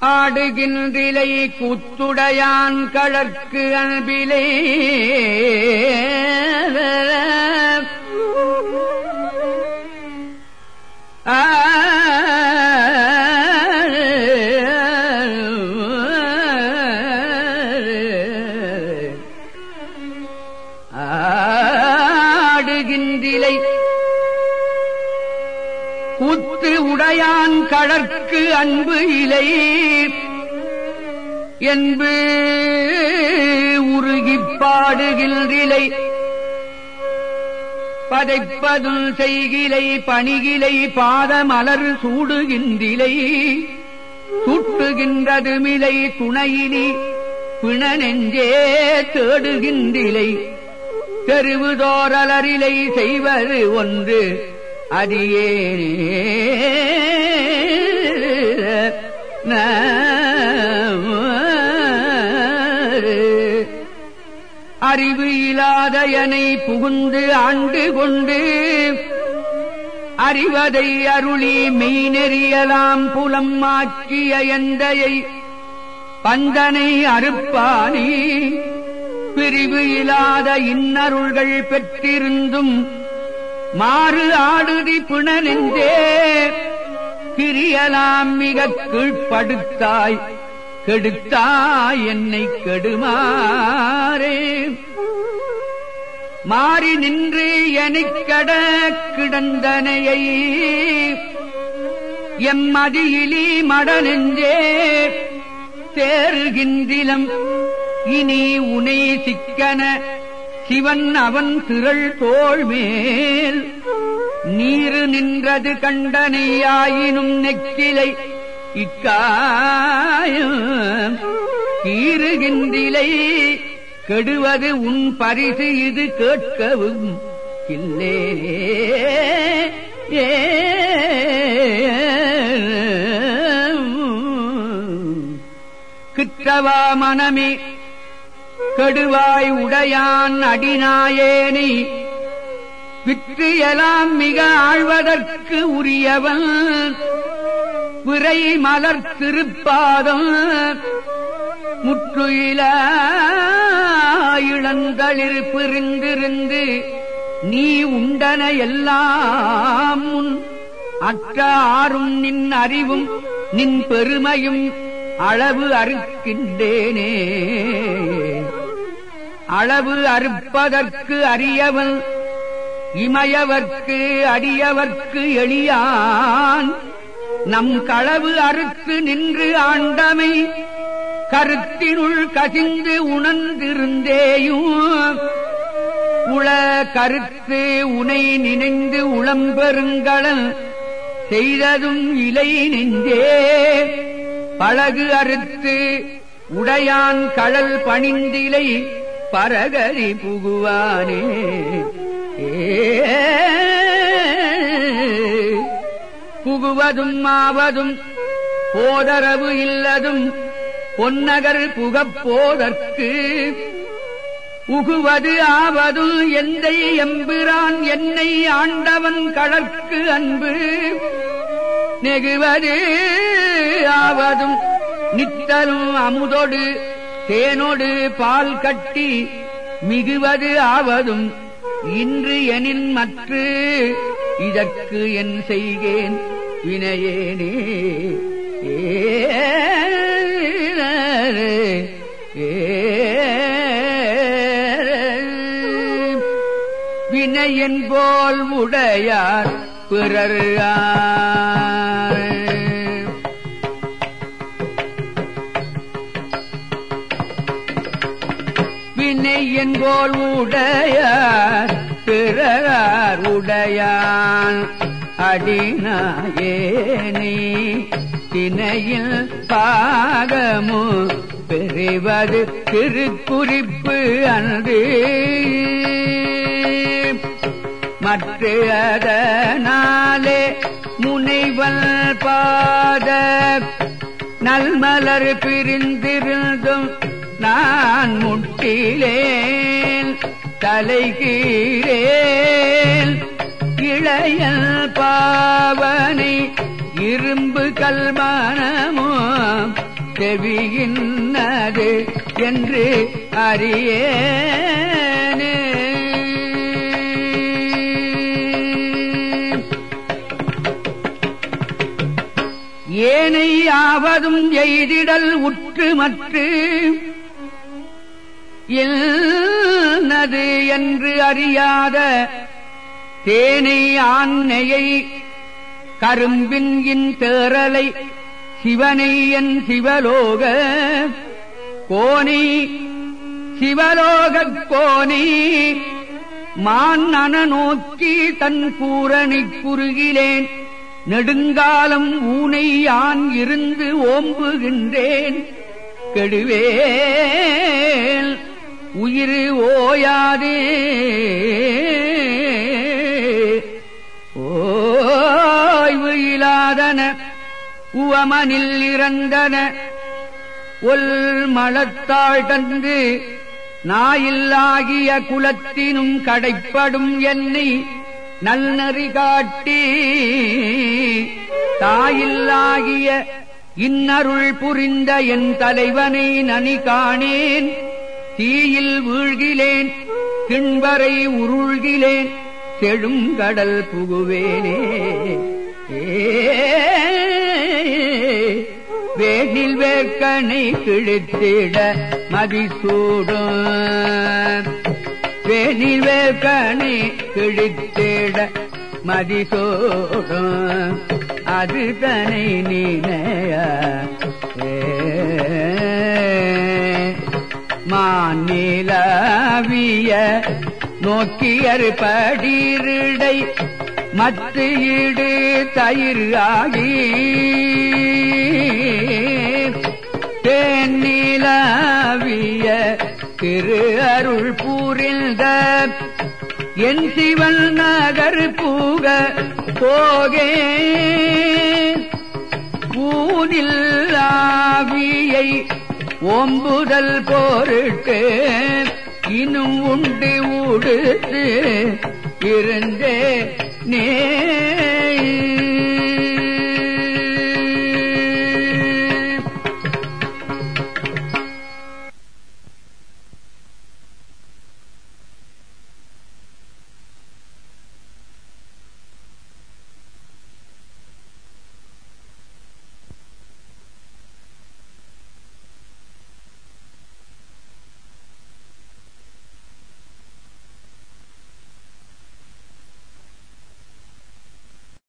ஆடுகின்றிலை கூத்துடையான் கழற்கு அன்பிலே. உடையான் அன்பு இலை. என்பு உருகிப் பாடுகின்றிலை பதைப்பதும் செய்கிலை பணிகிலை பாதமலர் சூடுகின்றிலை. சுட்டுகின்றது மிலை துணையினி பிண நெஞ்சே தேடுகின்றிலை. தெருவுதோரலரிலை செய்வது ஒன்று அடியேனே. அறிவு இலாதயனை புகுந்து ஆண்டு கொண்டு அறிவதை அருளி மெய்நெறியலாம் புலம் ஆக்கிய எந்தையை பந்தனை அறுப்பானி. பிரிவு இல்லாத இன்னருள்கள் பெற்றிருந்தும் மாறு ஆடுதி புன கிரியலாம் மிக கீழ்ப்படுத்தாய். கெடுத்தாய் என்னை கெடுமாறே. மாறி நின்று எனக்கட கிடந்தனையை. எம்மதியிலி மடனெஞ்சே தேறுகின்றிலம். இனி உனை சிக்கன சிவன் அவன் திரள் தோள் மேல் நீரு நின்றது கண்டனையாயினும் நெக்கிலை. இக்காயம் கீறுகின்றிலை. கெடுவது உன் பரிசு இது கேட்கவும் இல்லே. ஏ. கிற்றவா மனமே. கெடுவாய் உடையான் அடிநாயேனை. விற்று எலாம் மிக ஆழ்வதற்கு உரியவன். விரை மலர் திருப்பாதம் முற்றுயில இளந்தளிர் பிரிந்திருந்து நீ உண்டன எல்லாம் முன் அற்ற ஆறும் நின் அறிவும் நின் பெருமையும் அளவு அறுக்கின்றேனே. அளவு அறுப்பதற்கு அறியவன் இமயவர்க்கு அடியவர்க்கு எளியான். நம் களவு அறுத்து நின்று ஆண்டமை கருத்தினுள் கசிந்து உணர்ந்திருந்தேயும். உள கருத்து உனை நினைந்து உளம்பெருங்களன் செய்ததும் இலை நெஞ்சே பழகு அறுத்து உடையான் கடல் பணிந்திலை பரகரி புகுவானே. புகுவதும் மாவதும் போதரவு இல்லதும் பொன்னகர் புகப்போதற்கு உகுவது ஆவதும் எந்தை எம்பிரான் என்னை ஆண்டவன் கடற்கு அன்பு. நெகுவது ஆவதும் நித்தலும் அமுதொடு தேனொடு பால் கட்டி மிகுவது ஆவதும் இன்று எனின் மற்று இதற்கு என் செய்கேன் வினையேனே. வினையன் போல் உடையார் பிறர் வினையன் உடைய உடையார் பிறர் உடையான். அடிநாயேனி தினையில் பாகமு பெறுவது திருக்குறிப்பு அன்று. மற்ற அதனாலே முனைவல் பாத நல்மலர் பிரிந்திருந்தும் நான் முட்டிலேன் தலைகீழேன் இளைய பாவனை இரும்பு கல்மானமோ செவியின்னது என்று அறியேனே. ஏனை ஆவதும் எய்திடல் உற்று மற்றும் இல்லது என்று அறியாத தேனை ஆன்னையை கரும்பின் இன் தேரலை சிவனை என் சிவலோக கோணி சிவலோகக் கோணி மான் அன நோக்கி தன் பூரணி குறுகிலேன். நெடுங்காலம் ஊனை யான் இருந்து ஓம்புகின்றேன். கெடுவேல். உயிர் ஓயாதே. ஓய்வு இலாதன உவமனில் இறந்தன. ஒல் மலத்தாள் தந்து நாயில்லாகிய குலத்தினும் கடைப்படும் என்னை நல்நறி காட்டி. தாயில்லாகிய இன்னருள் புரிந்த என் தலைவனை நனி காணேன். தீயில் வீழ்கிலேன் கிண்பரை உருள்கிலேன் செழுங்கடல் புகுவேனே. வேனில் வேர்க்கனை கிழித்திட மதிசூடும். வேனில் வேர்க்கனை கிழித்திட மதிசூடும். அது தனை நீனைய மாநிலவிய நோக்கியர் படிருடை மற்ற ஈடு தயிர் ஆகி. தேநிலவிய திரு அருள் பூரிந்த என் சிவன் நகர் பூக போகே. ஊனில் ஓம்புதல் பொருட்டு இன்னும் உண்டு ஊடுத்து இருந்தே நே